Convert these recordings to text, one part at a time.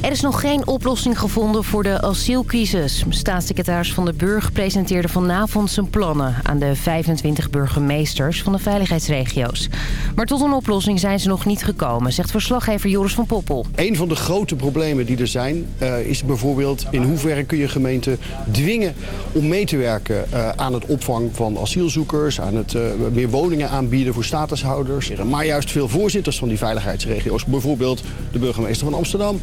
Er is nog geen oplossing gevonden voor de asielcrisis. Staatssecretaris Van de Burg presenteerde vanavond zijn plannen... aan de 25 burgemeesters van de veiligheidsregio's. Maar tot een oplossing zijn ze nog niet gekomen, zegt verslaggever Joris van Poppel. Een van de grote problemen die er zijn uh, is bijvoorbeeld... in hoeverre kun je gemeenten dwingen om mee te werken uh, aan het opvang van asielzoekers... aan het uh, meer woningen aanbieden voor statushouders. Maar juist veel voorzitters van die veiligheidsregio's... bijvoorbeeld de burgemeester van Amsterdam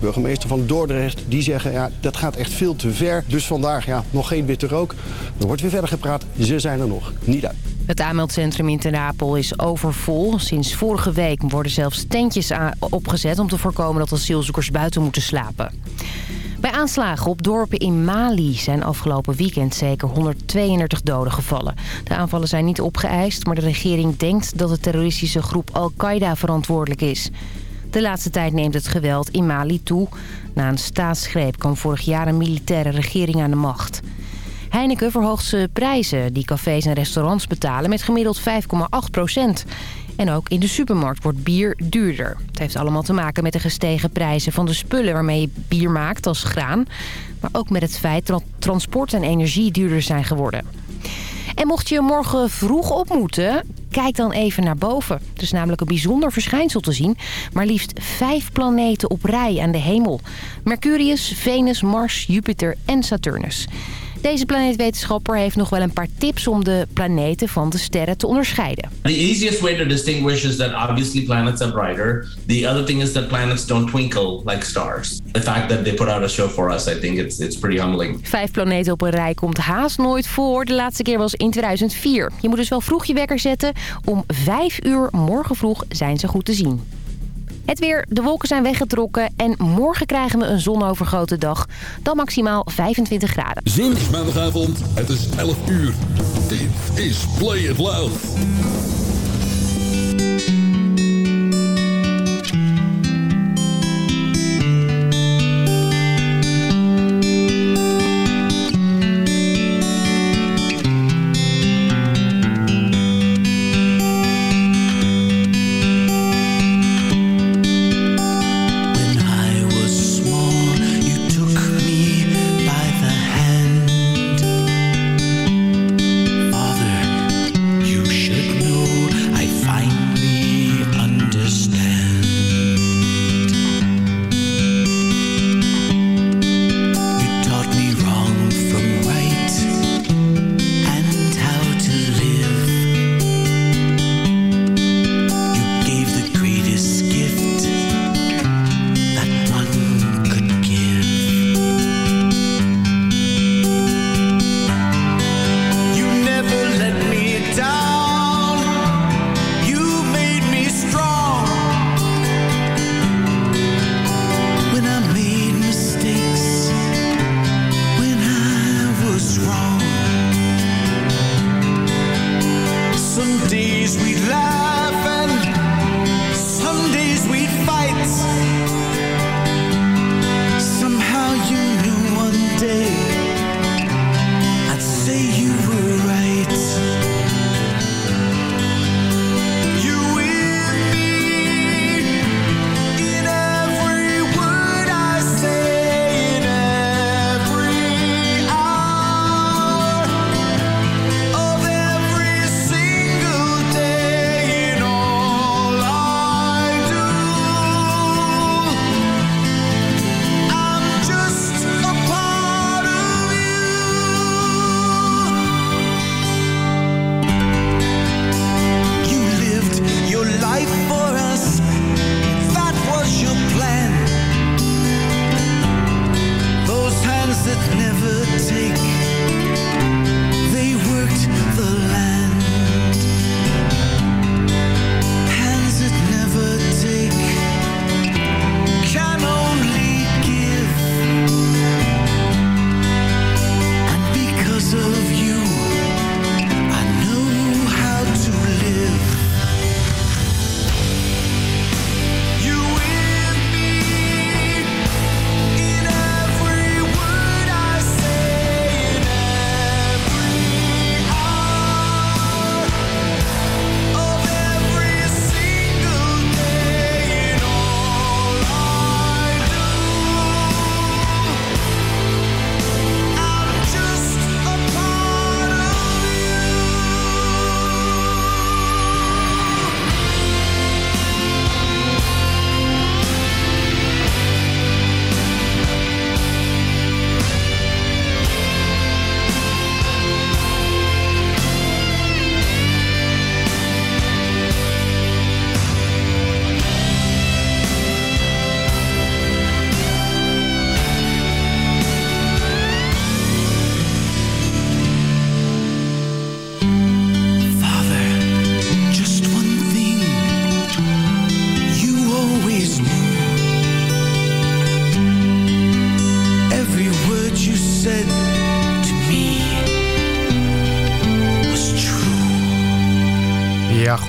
burgemeester van Dordrecht, die zeggen ja, dat gaat echt veel te ver. Dus vandaag ja, nog geen witte rook. Er wordt weer verder gepraat. Ze zijn er nog niet uit. Het aanmeldcentrum in Ten is overvol. Sinds vorige week worden zelfs tentjes opgezet om te voorkomen dat asielzoekers buiten moeten slapen. Bij aanslagen op dorpen in Mali zijn afgelopen weekend zeker 132 doden gevallen. De aanvallen zijn niet opgeëist, maar de regering denkt dat de terroristische groep Al-Qaeda verantwoordelijk is. De laatste tijd neemt het geweld in Mali toe. Na een staatsgreep kwam vorig jaar een militaire regering aan de macht. Heineken verhoogt zijn prijzen die cafés en restaurants betalen met gemiddeld 5,8 procent. En ook in de supermarkt wordt bier duurder. Het heeft allemaal te maken met de gestegen prijzen van de spullen waarmee je bier maakt als graan. Maar ook met het feit dat transport en energie duurder zijn geworden. En mocht je morgen vroeg op moeten, kijk dan even naar boven. Het is namelijk een bijzonder verschijnsel te zien. Maar liefst vijf planeten op rij aan de hemel. Mercurius, Venus, Mars, Jupiter en Saturnus. Deze planeetwetenschapper heeft nog wel een paar tips om de planeten van de sterren te onderscheiden. The easiest way to distinguish is that obviously planets are brighter. The other thing is that planets don't twinkle like stars. The fact that they put out a show for us, I think it's, it's pretty humbling. Vijf planeten op een rij komt haast nooit voor. De laatste keer was in 2004. Je moet dus wel vroeg je wekker zetten. Om vijf uur morgen vroeg zijn ze goed te zien. Het weer, de wolken zijn weggetrokken en morgen krijgen we een zonovergrote dag. Dan maximaal 25 graden. Zin maandagavond, het is 11 uur. Dit is Play It Loud.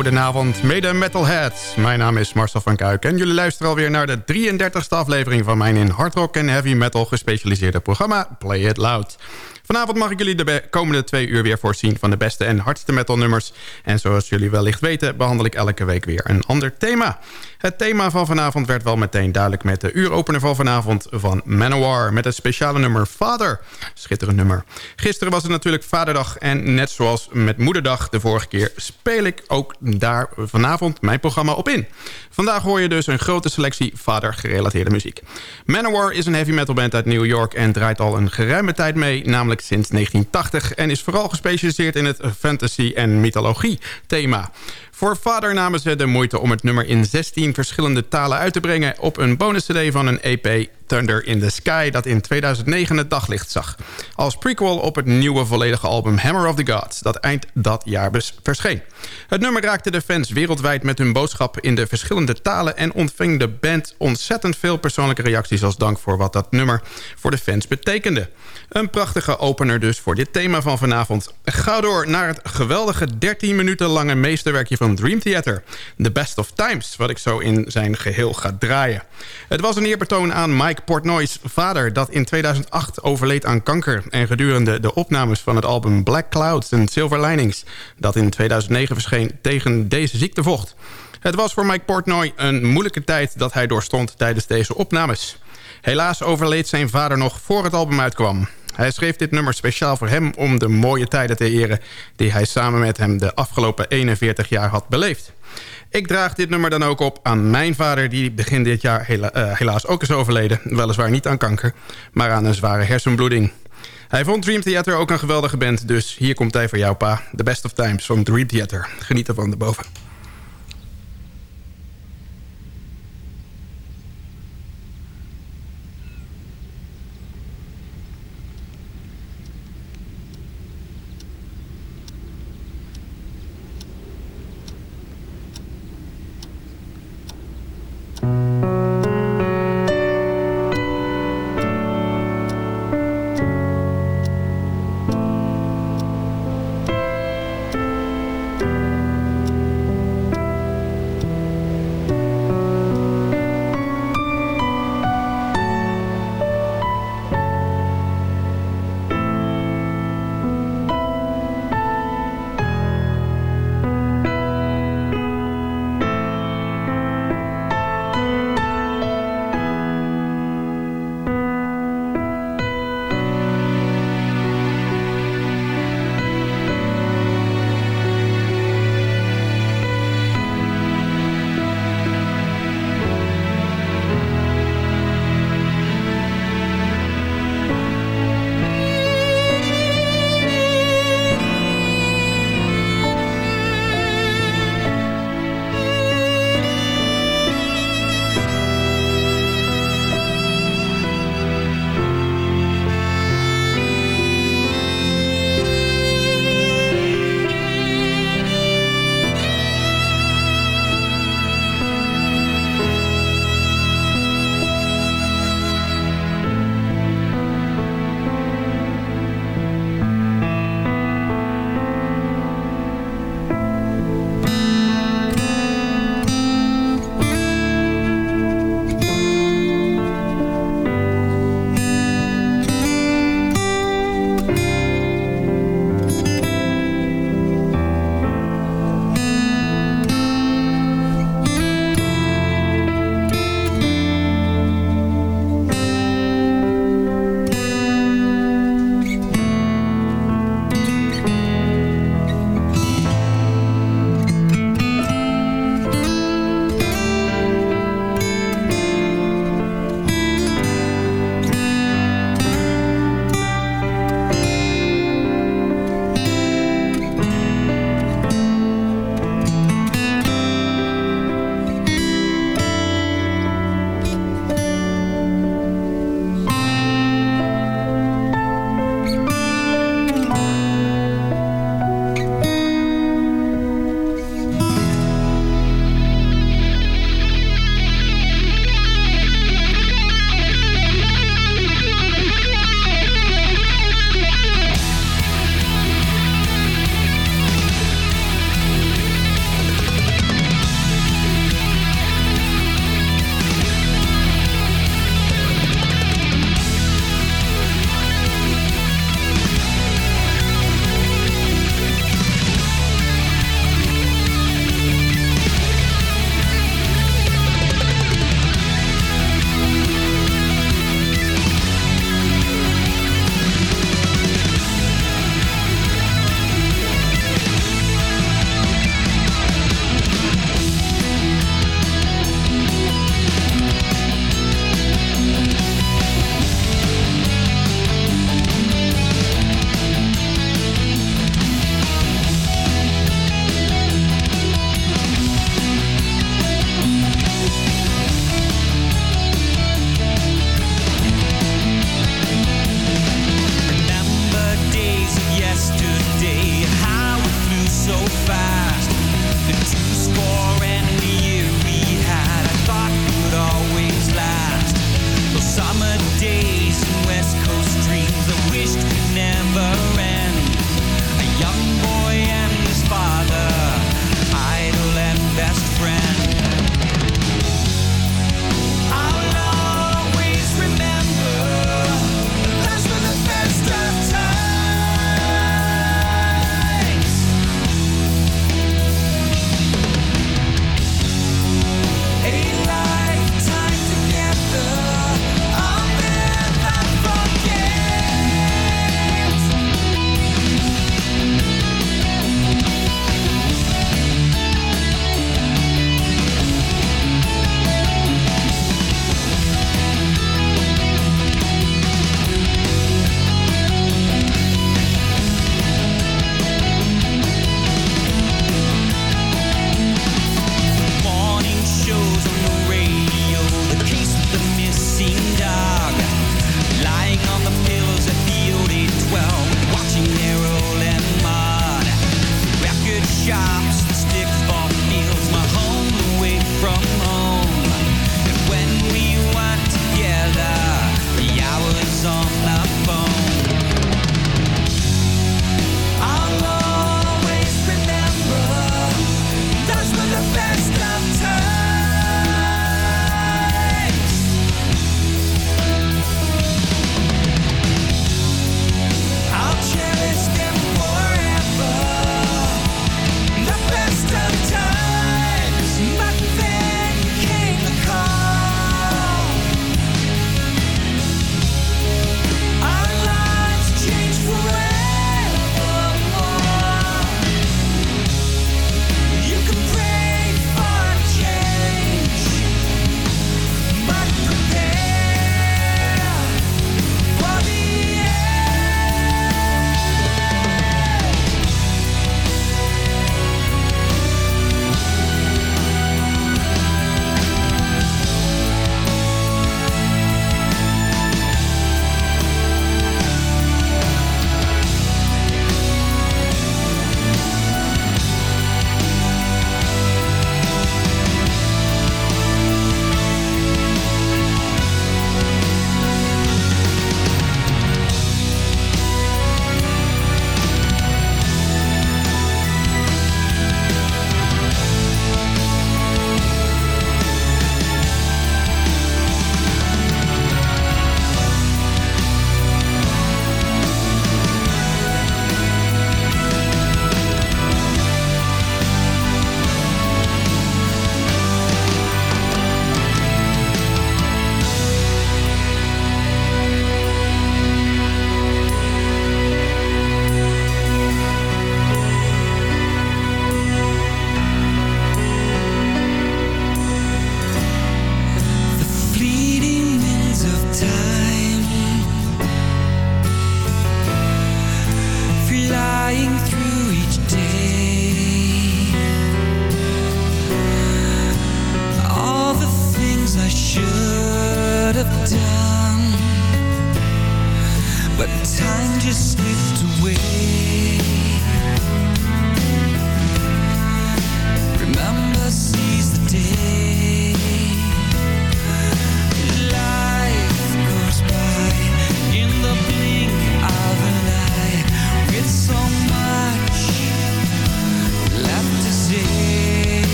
Goedenavond, mede metalheads. Mijn naam is Marcel van Kuik en jullie luisteren alweer naar de 33e aflevering... van mijn in hard rock en heavy metal gespecialiseerde programma Play It Loud. Vanavond mag ik jullie de komende twee uur weer voorzien van de beste en hardste metal nummers. En zoals jullie wellicht weten behandel ik elke week weer een ander thema. Het thema van vanavond werd wel meteen duidelijk met de uuropener van vanavond van Manowar. Met het speciale nummer Vader. Schitterend nummer. Gisteren was het natuurlijk Vaderdag en net zoals met Moederdag de vorige keer... speel ik ook daar vanavond mijn programma op in. Vandaag hoor je dus een grote selectie vader-gerelateerde muziek. Manowar is een heavy metal band uit New York en draait al een geruime tijd mee... namelijk sinds 1980 en is vooral gespecialiseerd in het fantasy- en mythologie thema. Voor vader namen ze de moeite om het nummer in 16 verschillende talen uit te brengen... op een bonus-cd van een EP Thunder in the Sky... dat in 2009 het daglicht zag. Als prequel op het nieuwe volledige album Hammer of the Gods... dat eind dat jaar verscheen. Het nummer raakte de fans wereldwijd met hun boodschap in de verschillende talen... en ontving de band ontzettend veel persoonlijke reacties... als dank voor wat dat nummer voor de fans betekende. Een prachtige opener dus voor dit thema van vanavond. Ga door naar het geweldige 13 minuten lange meesterwerkje van Dream Theater. The Best of Times, wat ik zo in zijn geheel ga draaien. Het was een eerbetoon aan Mike Portnoy's vader... dat in 2008 overleed aan kanker... en gedurende de opnames van het album Black Clouds and Silver Linings... dat in 2009 verscheen tegen deze ziekte vocht. Het was voor Mike Portnoy een moeilijke tijd dat hij doorstond tijdens deze opnames. Helaas overleed zijn vader nog voor het album uitkwam. Hij schreef dit nummer speciaal voor hem om de mooie tijden te eren... die hij samen met hem de afgelopen 41 jaar had beleefd. Ik draag dit nummer dan ook op aan mijn vader... die begin dit jaar eh, helaas ook is overleden. Weliswaar niet aan kanker, maar aan een zware hersenbloeding. Hij vond Dream Theater ook een geweldige band... dus hier komt hij voor jou, pa. The Best of Times van Dream Theater. Geniet ervan erboven.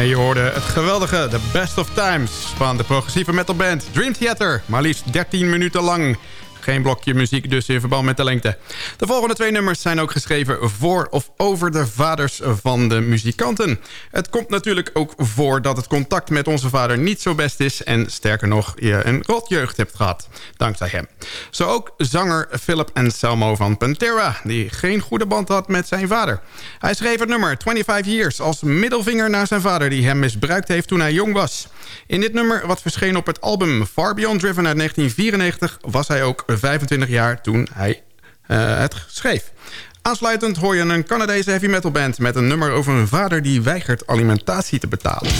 En je hoorde het geweldige The Best of Times van de progressieve metalband Dream Theater. Maar liefst 13 minuten lang. Geen blokje muziek dus in verband met de lengte. De volgende twee nummers zijn ook geschreven voor of over de vaders van de muzikanten. Het komt natuurlijk ook voor dat het contact met onze vader niet zo best is... en sterker nog, je een rotjeugd hebt gehad, dankzij hem. Zo ook zanger Philip Anselmo van Pantera... die geen goede band had met zijn vader. Hij schreef het nummer 25 Years als middelvinger naar zijn vader... die hem misbruikt heeft toen hij jong was. In dit nummer, wat verscheen op het album Far Beyond Driven uit 1994... was hij ook 25 jaar toen hij uh, het schreef. Aansluitend hoor je een Canadese heavy metal band... met een nummer over een vader die weigert alimentatie te betalen.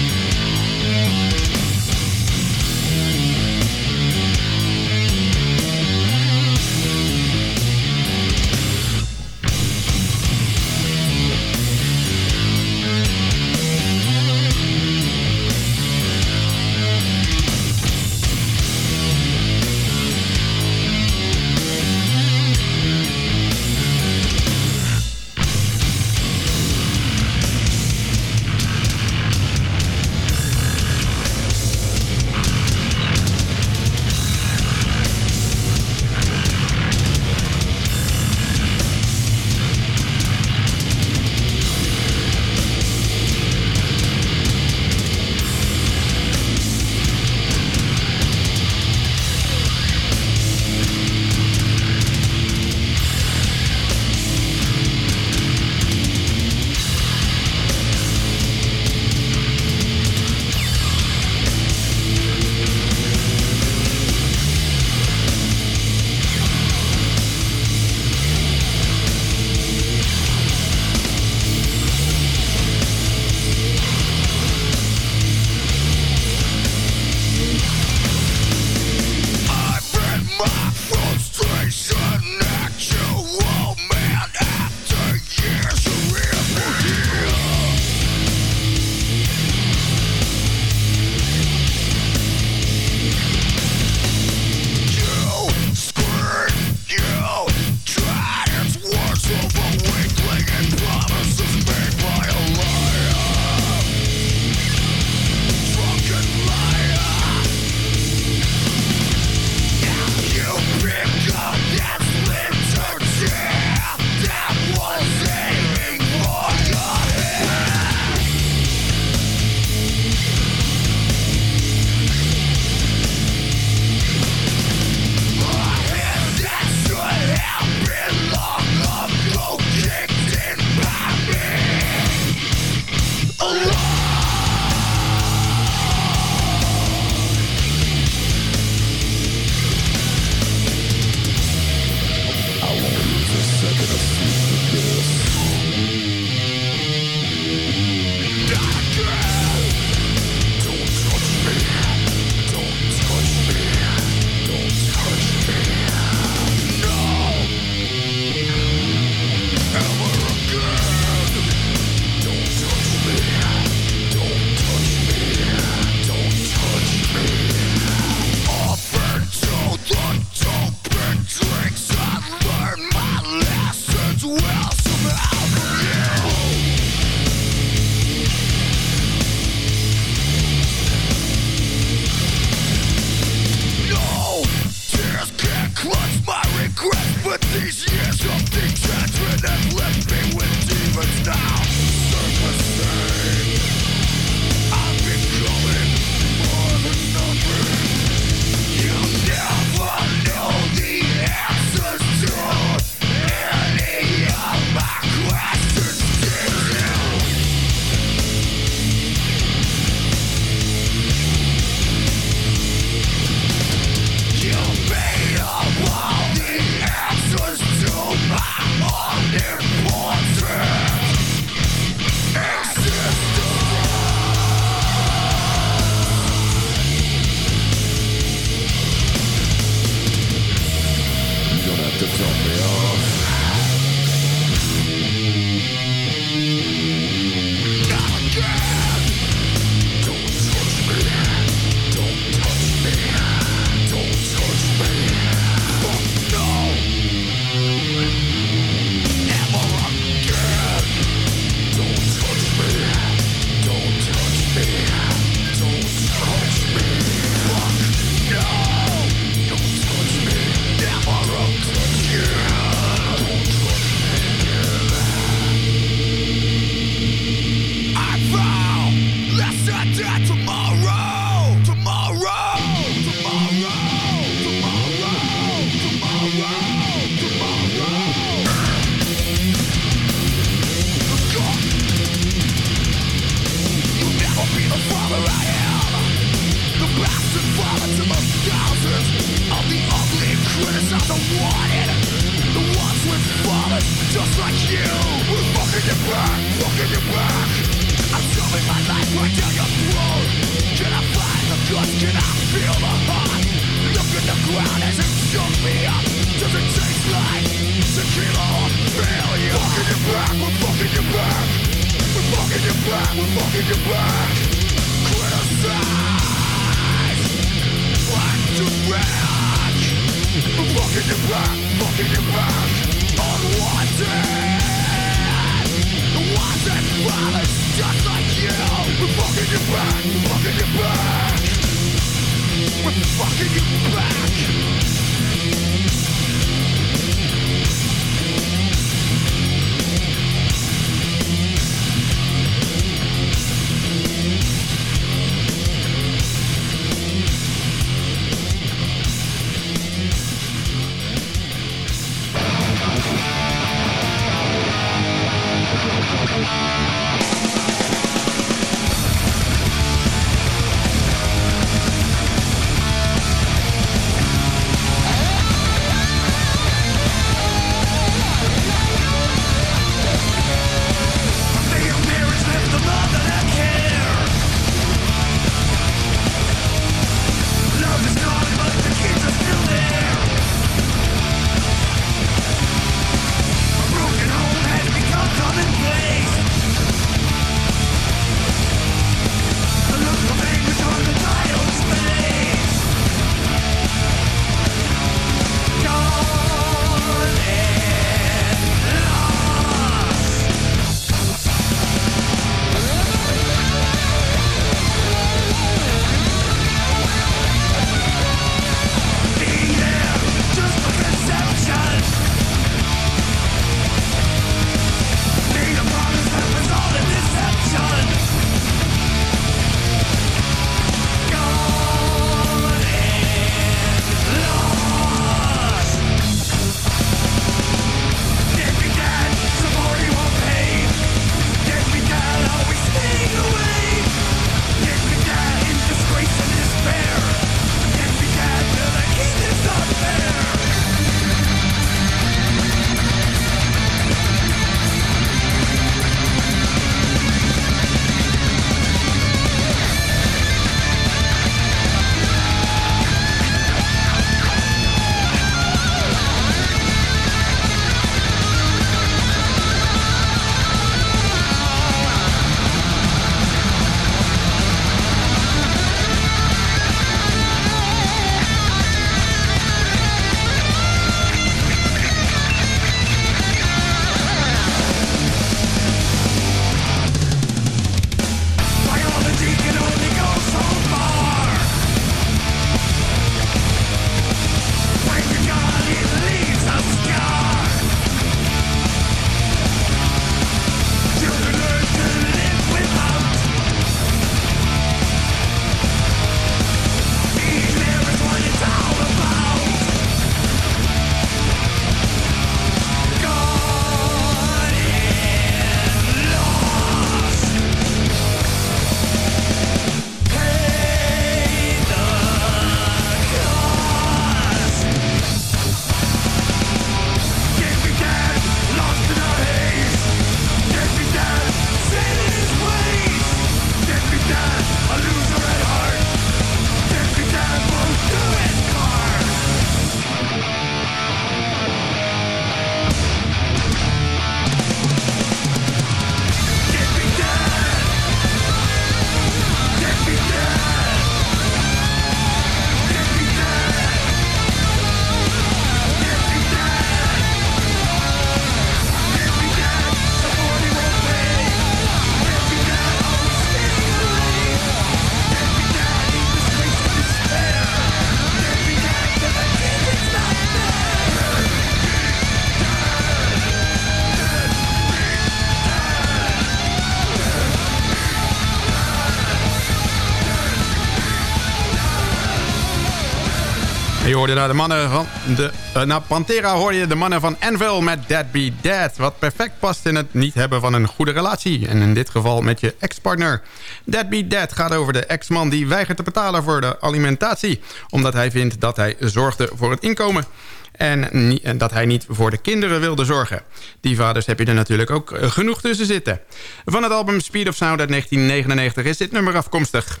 Naar de mannen van de... Uh, naar Pantera hoorde je de mannen van Anvil met Dead Be Dead. Wat perfect past in het niet hebben van een goede relatie. En in dit geval met je ex-partner. Dead Be Dead gaat over de ex-man die weigert te betalen voor de alimentatie. Omdat hij vindt dat hij zorgde voor het inkomen. En, en dat hij niet voor de kinderen wilde zorgen. Die vaders heb je er natuurlijk ook eh, genoeg tussen zitten. Van het album Speed of Sound uit 1999 is dit nummer afkomstig.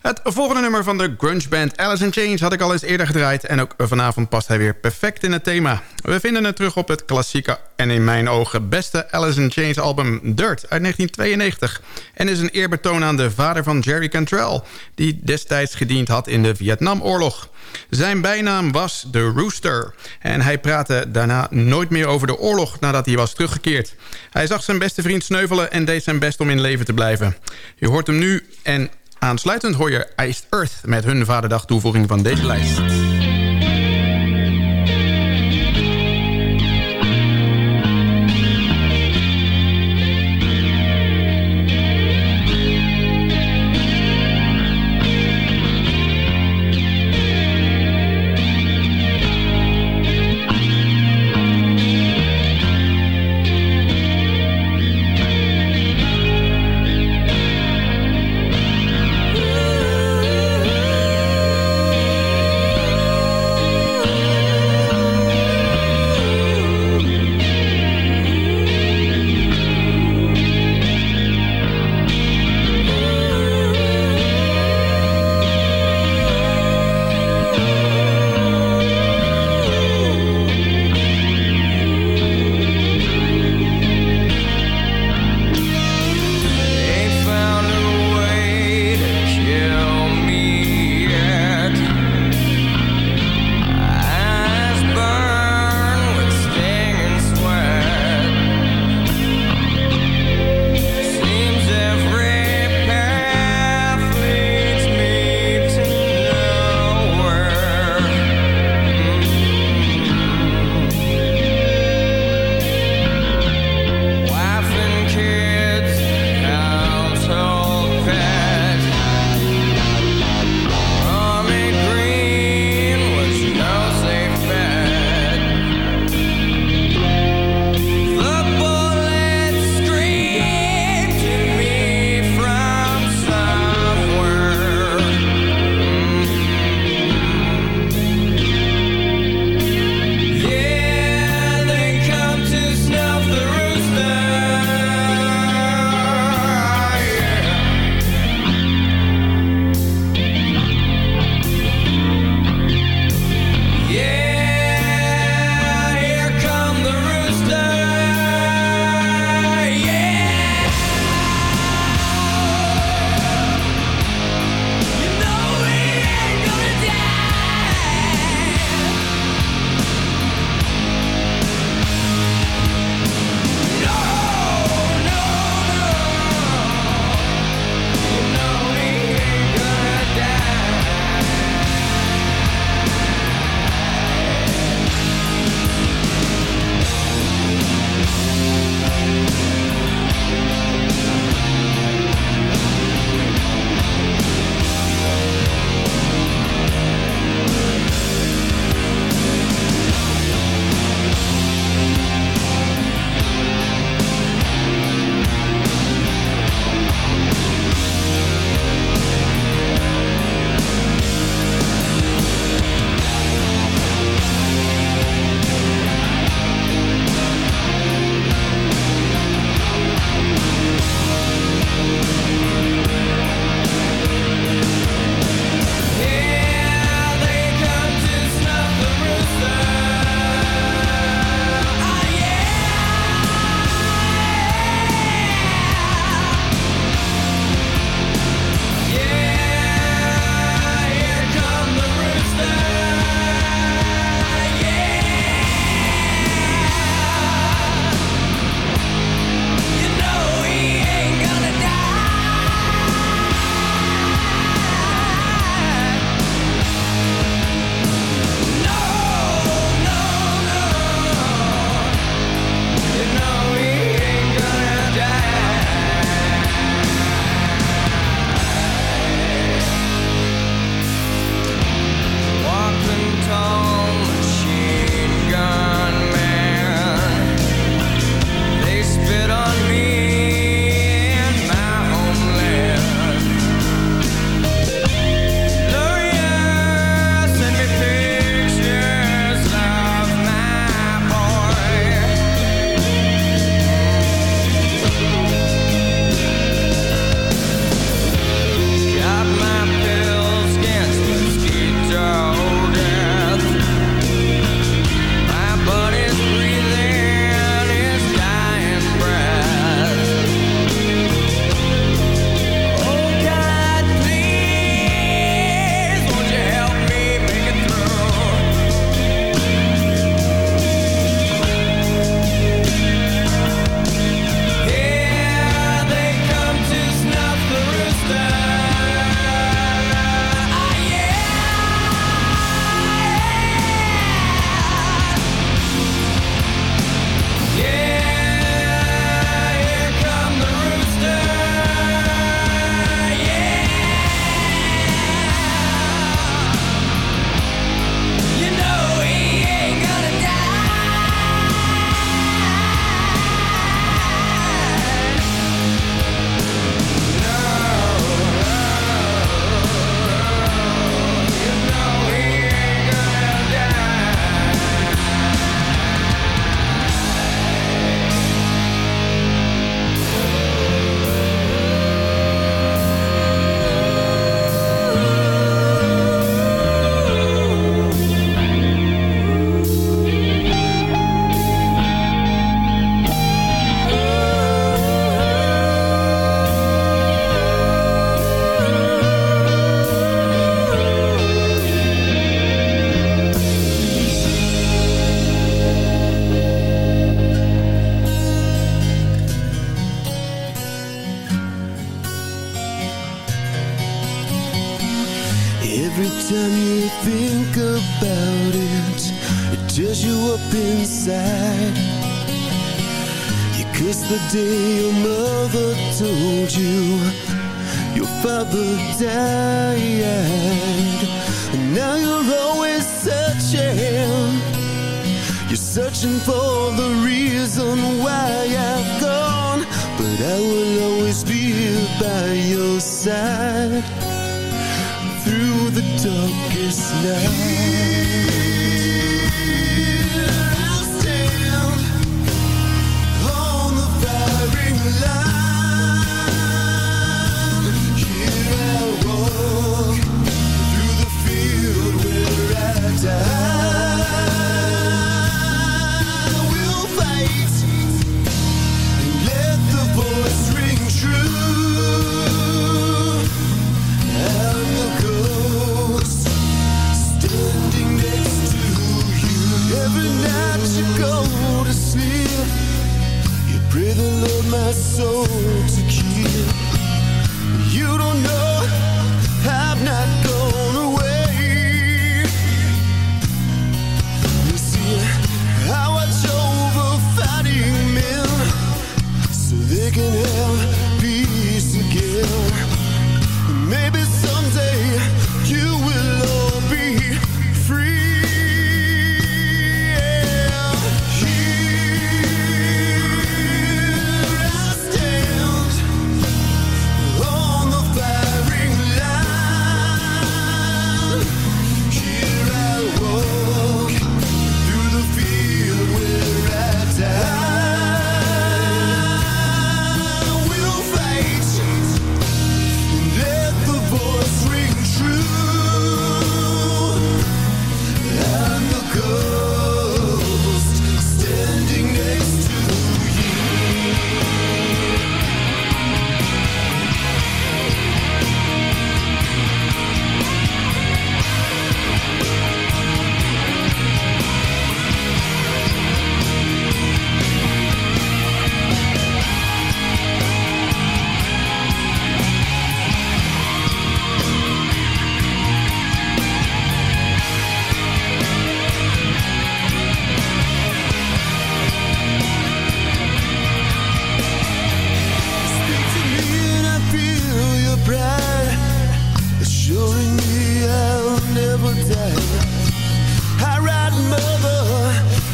Het volgende nummer van de grunge band Alice in Chains had ik al eens eerder gedraaid... en ook vanavond past hij weer perfect in het thema. We vinden het terug op het klassieke en in mijn ogen beste Alice in Chains album Dirt uit 1992... en is een eerbetoon aan de vader van Jerry Cantrell... die destijds gediend had in de Vietnamoorlog. Zijn bijnaam was The Rooster en hij praatte daarna nooit meer over de oorlog nadat hij was teruggekeerd. Hij zag zijn beste vriend sneuvelen en deed zijn best om in leven te blijven. Je hoort hem nu en Aansluitend hoor je Iced Earth met hun vaderdag toevoeging van deze lijst.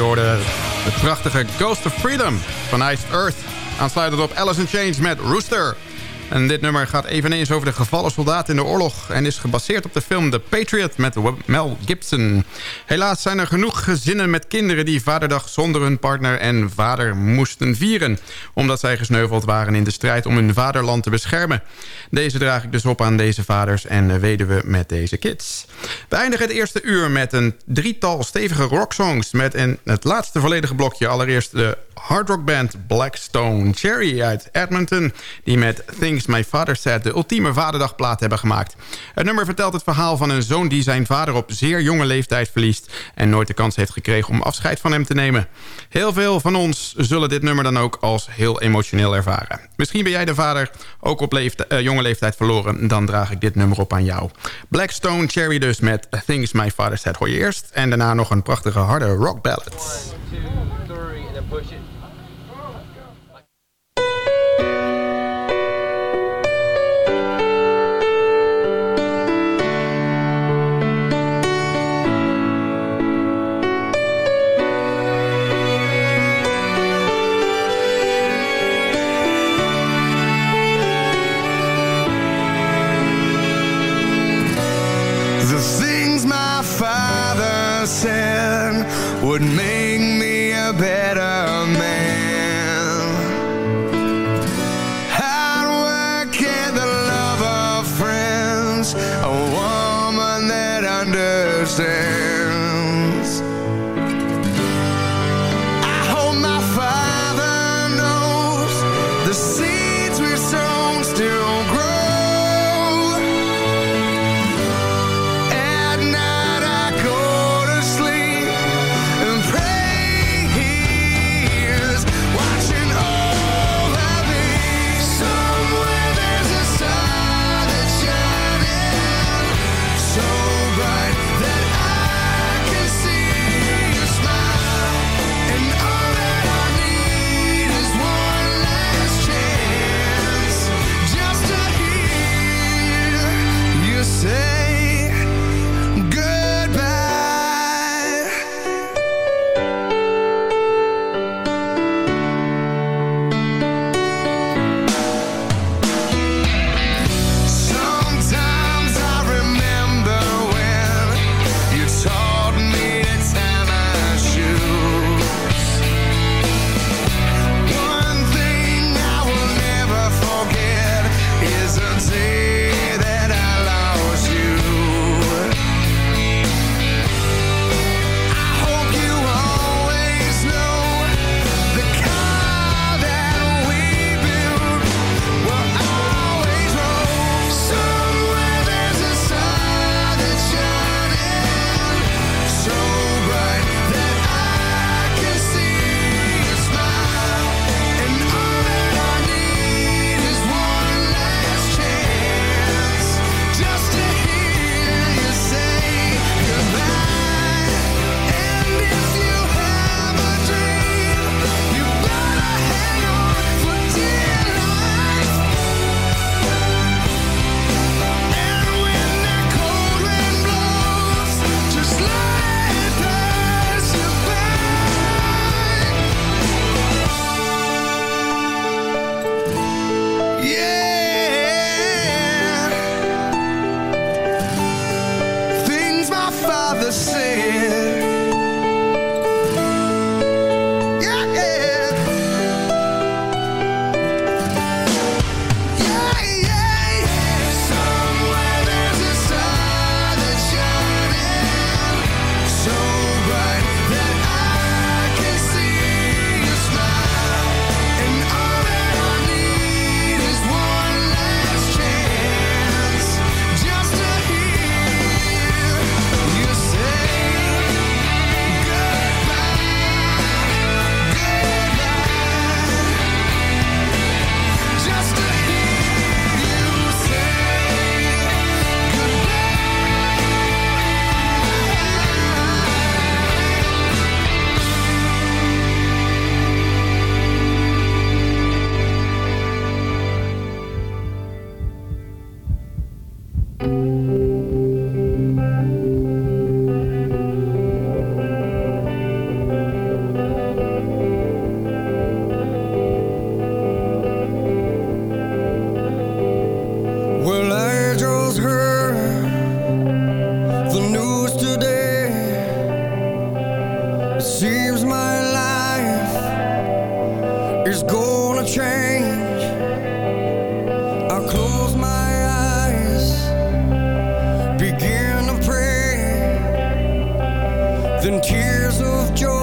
hoorde de prachtige Ghost of Freedom van Ice Earth. Aansluitend op Alice in Chains met Rooster. En dit nummer gaat eveneens over de gevallen soldaat in de oorlog... en is gebaseerd op de film The Patriot met Mel Gibson. Helaas zijn er genoeg gezinnen met kinderen... die vaderdag zonder hun partner en vader moesten vieren... omdat zij gesneuveld waren in de strijd om hun vaderland te beschermen. Deze draag ik dus op aan deze vaders en weduwe met deze kids. We eindigen het eerste uur met een drietal stevige rocksongs... met in het laatste volledige blokje allereerst de hardrockband Blackstone Cherry uit Edmonton... die met Things My Father Said de ultieme vaderdagplaat hebben gemaakt. Het nummer vertelt het verhaal van een zoon die zijn vader op zeer jonge leeftijd verliest... en nooit de kans heeft gekregen om afscheid van hem te nemen. Heel veel van ons zullen dit nummer dan ook als heel emotioneel ervaren. Misschien ben jij de vader ook op uh, jonge leeftijd verloren... dan draag ik dit nummer op aan jou. Blackstone Cherry dus met Things My Father Said hoor je eerst... en daarna nog een prachtige harde rock ballad. understand. Then tears of joy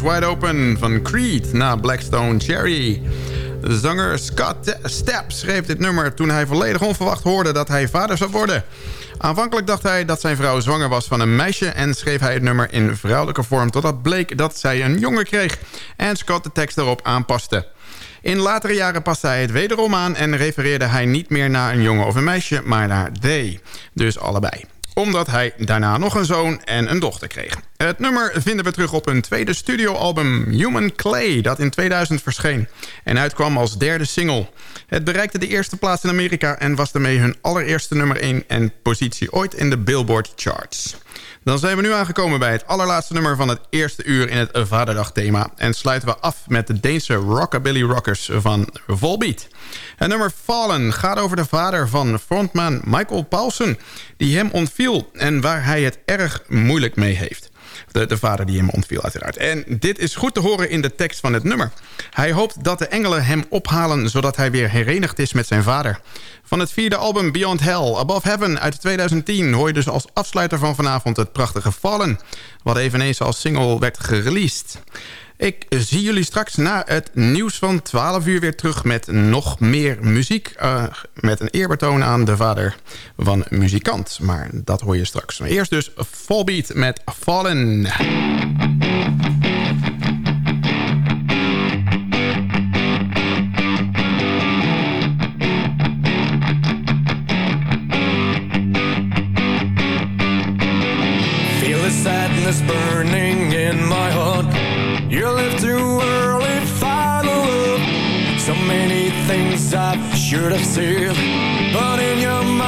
Wide Open van Creed na Blackstone Cherry. Zanger Scott Stapp schreef dit nummer toen hij volledig onverwacht hoorde dat hij vader zou worden. Aanvankelijk dacht hij dat zijn vrouw zwanger was van een meisje... en schreef hij het nummer in vrouwelijke vorm... totdat bleek dat zij een jongen kreeg en Scott de tekst erop aanpaste. In latere jaren paste hij het wederom aan... en refereerde hij niet meer naar een jongen of een meisje, maar naar they. Dus allebei omdat hij daarna nog een zoon en een dochter kreeg. Het nummer vinden we terug op hun tweede studioalbum Human Clay... dat in 2000 verscheen en uitkwam als derde single. Het bereikte de eerste plaats in Amerika... en was daarmee hun allereerste nummer 1 en positie ooit in de Billboard charts. Dan zijn we nu aangekomen bij het allerlaatste nummer van het eerste uur in het Vaderdagthema. En sluiten we af met de Deense Rockabilly Rockers van Volbeat. Het nummer Fallen gaat over de vader van frontman Michael Paulsen... die hem ontviel en waar hij het erg moeilijk mee heeft. De, de vader die hem ontviel uiteraard. En dit is goed te horen in de tekst van het nummer. Hij hoopt dat de engelen hem ophalen... zodat hij weer herenigd is met zijn vader. Van het vierde album Beyond Hell, Above Heaven uit 2010... hoor je dus als afsluiter van vanavond het prachtige Fallen... wat eveneens als single werd gereleased. Ik zie jullie straks na het nieuws van 12 uur weer terug... met nog meer muziek. Uh, met een eerbetoon aan de vader van muzikant. Maar dat hoor je straks. Eerst dus Fallbeat met Fallen. Feel the sadness burning in my. Things I should have said, but in your mind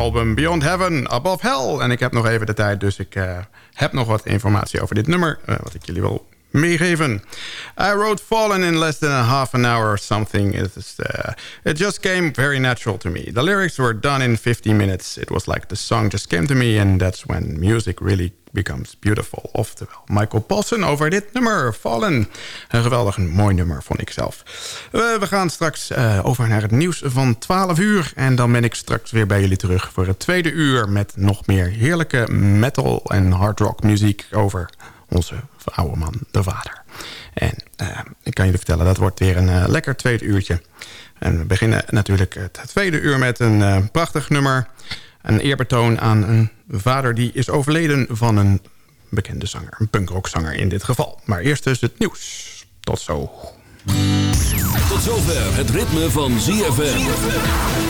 album Beyond Heaven, Above Hell. En ik heb nog even de tijd, dus ik uh, heb nog wat informatie over dit nummer... Uh, wat ik jullie wil meegeven. I wrote Fallen in less than a half an hour or something. It, is, uh, it just came very natural to me. The lyrics were done in 50 minutes. It was like the song just came to me and that's when music really becomes beautiful. Oftewel, Michael Paulsen over dit nummer, Fallen. Een geweldig een mooi nummer, vond ik zelf. Uh, we gaan straks uh, over naar het nieuws van 12 uur. En dan ben ik straks weer bij jullie terug voor het tweede uur... met nog meer heerlijke metal en hard rock muziek over onze oude man, de vader. En uh, ik kan jullie vertellen, dat wordt weer een uh, lekker tweede uurtje. En we beginnen natuurlijk het tweede uur met een uh, prachtig nummer. Een eerbetoon aan een vader die is overleden van een bekende zanger. Een punkrockzanger in dit geval. Maar eerst dus het nieuws. Tot zo. Tot zover het ritme van ZFM.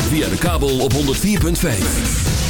Via de kabel op 104.5.